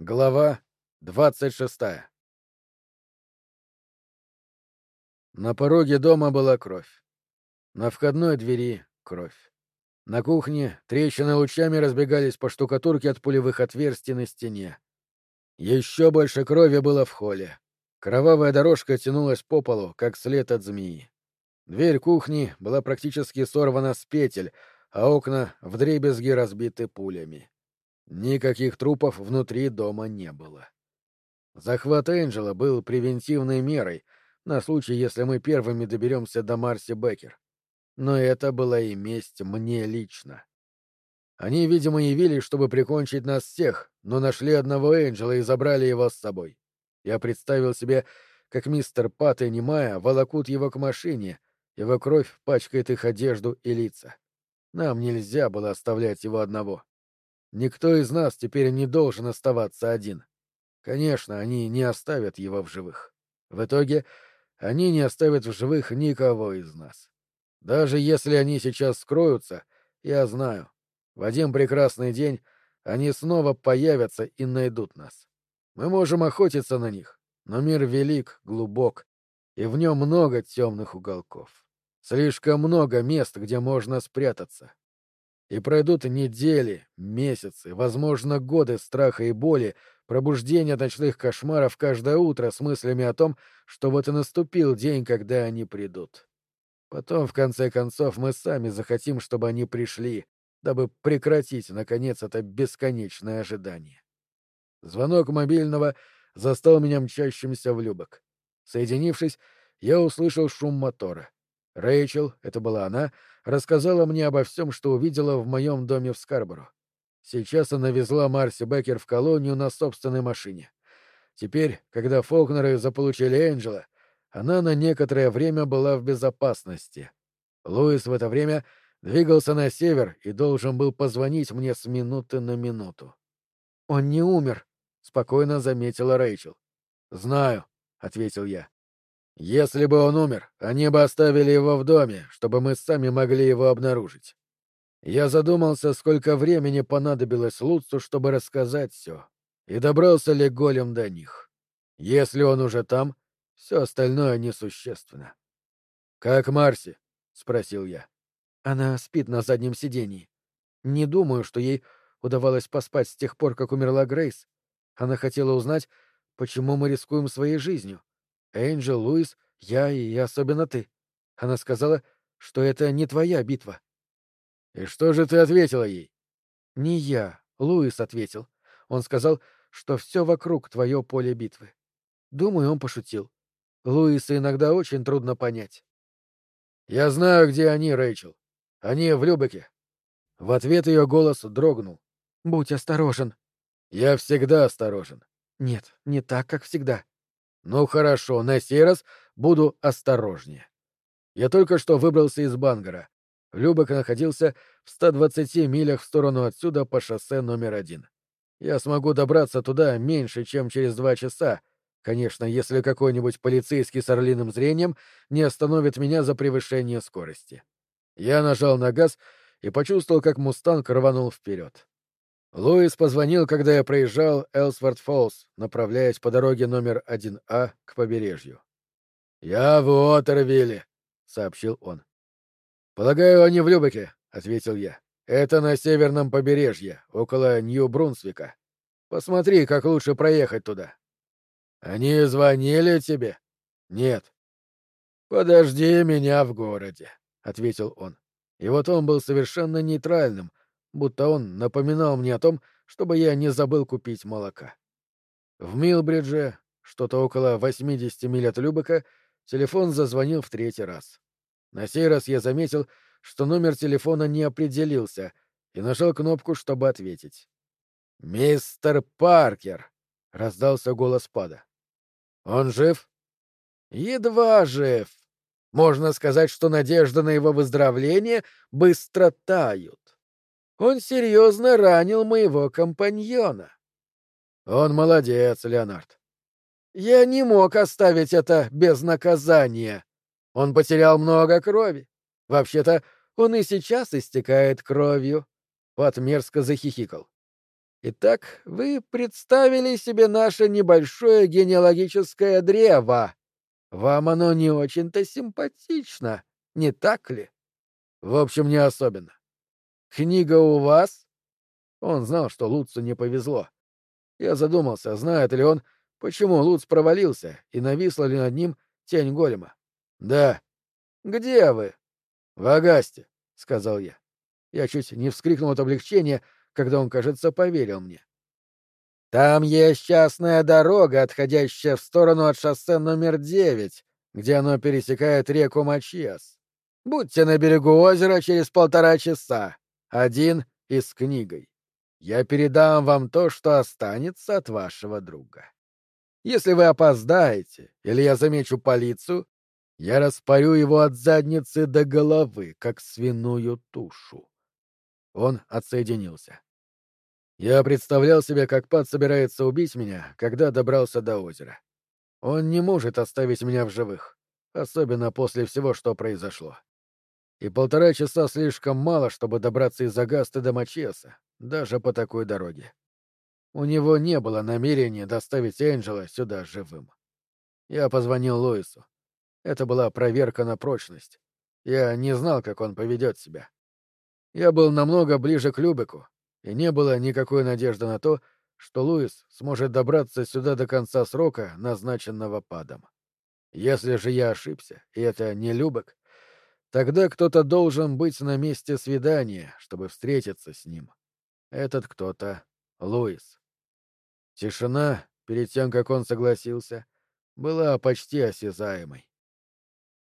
Глава двадцать шестая На пороге дома была кровь. На входной двери — кровь. На кухне трещины лучами разбегались по штукатурке от пулевых отверстий на стене. Еще больше крови было в холле. Кровавая дорожка тянулась по полу, как след от змеи. Дверь кухни была практически сорвана с петель, а окна вдребезги разбиты пулями. Никаких трупов внутри дома не было. Захват Энджела был превентивной мерой на случай, если мы первыми доберемся до Марси Беккер. Но это была и месть мне лично. Они, видимо, явились, чтобы прикончить нас всех, но нашли одного Энджела и забрали его с собой. Я представил себе, как мистер Пат и Немая волокут его к машине, его кровь пачкает их одежду и лица. Нам нельзя было оставлять его одного. Никто из нас теперь не должен оставаться один. Конечно, они не оставят его в живых. В итоге они не оставят в живых никого из нас. Даже если они сейчас скроются, я знаю, в один прекрасный день они снова появятся и найдут нас. Мы можем охотиться на них, но мир велик, глубок, и в нем много темных уголков. Слишком много мест, где можно спрятаться. И пройдут недели, месяцы, возможно, годы страха и боли, пробуждения ночных кошмаров каждое утро с мыслями о том, что вот и наступил день, когда они придут. Потом, в конце концов, мы сами захотим, чтобы они пришли, дабы прекратить, наконец, это бесконечное ожидание. Звонок мобильного застал меня мчащимся в любок. Соединившись, я услышал шум мотора. Рэйчел, это была она, рассказала мне обо всем, что увидела в моем доме в Скарборо. Сейчас она везла Марси Беккер в колонию на собственной машине. Теперь, когда Фолкнеры заполучили Энджела, она на некоторое время была в безопасности. Луис в это время двигался на север и должен был позвонить мне с минуты на минуту. «Он не умер», — спокойно заметила Рэйчел. «Знаю», — ответил я. Если бы он умер, они бы оставили его в доме, чтобы мы сами могли его обнаружить. Я задумался, сколько времени понадобилось Луцу, чтобы рассказать все, и добрался ли голем до них. Если он уже там, все остальное несущественно. — Как Марси? — спросил я. — Она спит на заднем сидении. Не думаю, что ей удавалось поспать с тех пор, как умерла Грейс. Она хотела узнать, почему мы рискуем своей жизнью. Энджел, Луис, я и особенно ты. Она сказала, что это не твоя битва. И что же ты ответила ей? Не я, Луис ответил. Он сказал, что все вокруг твое поле битвы. Думаю, он пошутил. Луиса иногда очень трудно понять. Я знаю, где они, Рэйчел. Они в Любеке. В ответ ее голос дрогнул. Будь осторожен. Я всегда осторожен. Нет, не так, как всегда. Ну хорошо, на сей раз буду осторожнее. Я только что выбрался из Бангара. Любек находился в 120 милях в сторону отсюда по шоссе номер один. Я смогу добраться туда меньше, чем через два часа, конечно, если какой-нибудь полицейский с орлиным зрением не остановит меня за превышение скорости. Я нажал на газ и почувствовал, как «Мустанг» рванул вперед. Луис позвонил, когда я проезжал Элсворт Фоллс, направляясь по дороге номер 1А к побережью. «Я в Уотервилле», — сообщил он. «Полагаю, они в Любеке», — ответил я. «Это на северном побережье, около Нью-Брунсвика. Посмотри, как лучше проехать туда». «Они звонили тебе?» «Нет». «Подожди меня в городе», — ответил он. И вот он был совершенно нейтральным, будто он напоминал мне о том, чтобы я не забыл купить молока. В Милбридже, что-то около 80 миль от Любека, телефон зазвонил в третий раз. На сей раз я заметил, что номер телефона не определился, и нажал кнопку, чтобы ответить. «Мистер Паркер!» — раздался голос Пада. «Он жив?» «Едва жив. Можно сказать, что надежда на его выздоровление быстро тают. Он серьезно ранил моего компаньона. Он молодец, Леонард. Я не мог оставить это без наказания. Он потерял много крови. Вообще-то, он и сейчас истекает кровью. Пат мерзко захихикал. Итак, вы представили себе наше небольшое генеалогическое древо. Вам оно не очень-то симпатично, не так ли? В общем, не особенно. Книга у вас? Он знал, что Луцу не повезло. Я задумался, знает ли он, почему Луц провалился и нависла ли над ним тень голема. Да. Где вы? В Агасте, сказал я. Я чуть не вскрикнул от облегчения, когда он, кажется, поверил мне. Там есть частная дорога, отходящая в сторону от шоссе номер девять, где оно пересекает реку Мачиас. Будьте на берегу озера через полтора часа. Один и с книгой. Я передам вам то, что останется от вашего друга. Если вы опоздаете, или я замечу полицию, я распорю его от задницы до головы, как свиную тушу. Он отсоединился. Я представлял себе, как Пат собирается убить меня, когда добрался до озера. Он не может оставить меня в живых, особенно после всего, что произошло. И полтора часа слишком мало, чтобы добраться из Агасты до Мачеса, даже по такой дороге. У него не было намерения доставить Энджела сюда живым. Я позвонил Луису. Это была проверка на прочность. Я не знал, как он поведет себя. Я был намного ближе к Любеку, и не было никакой надежды на то, что Луис сможет добраться сюда до конца срока, назначенного падом. Если же я ошибся, и это не Любек, тогда кто-то должен быть на месте свидания, чтобы встретиться с ним. Этот кто-то — Луис. Тишина, перед тем, как он согласился, была почти осязаемой.